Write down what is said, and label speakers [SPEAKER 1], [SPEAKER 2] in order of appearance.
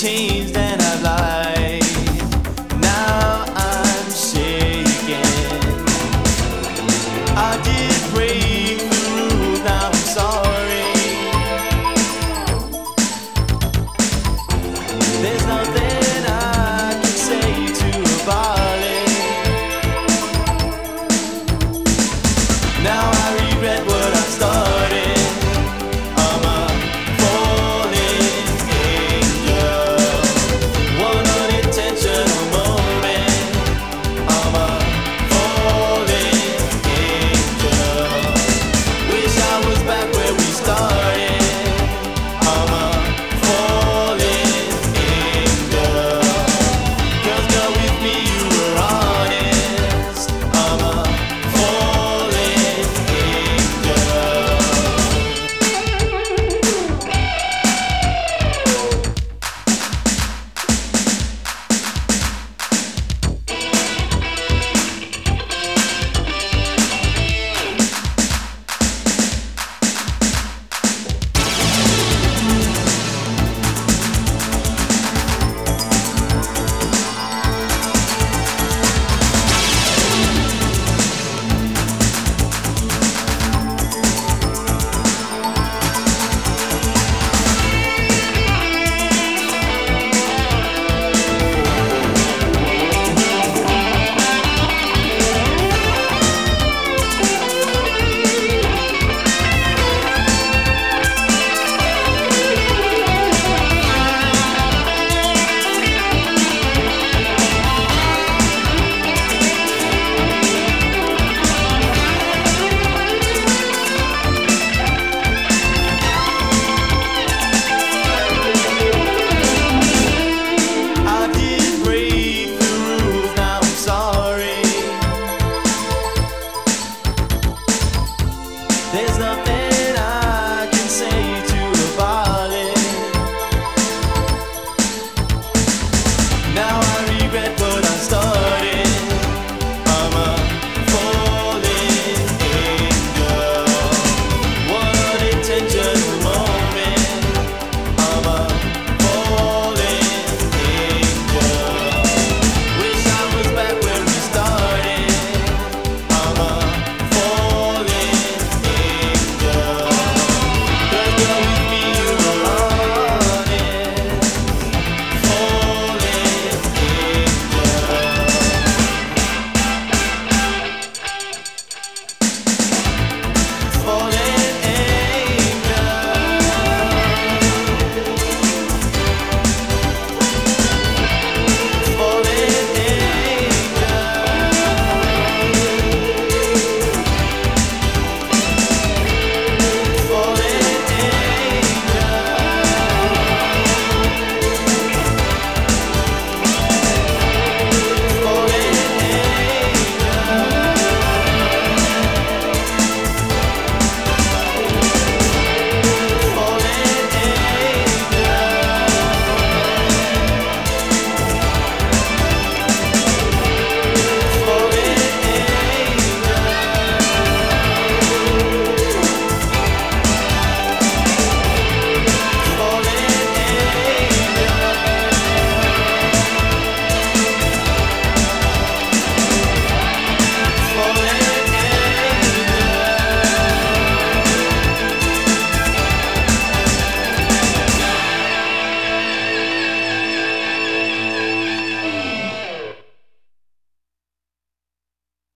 [SPEAKER 1] team. There's nothing.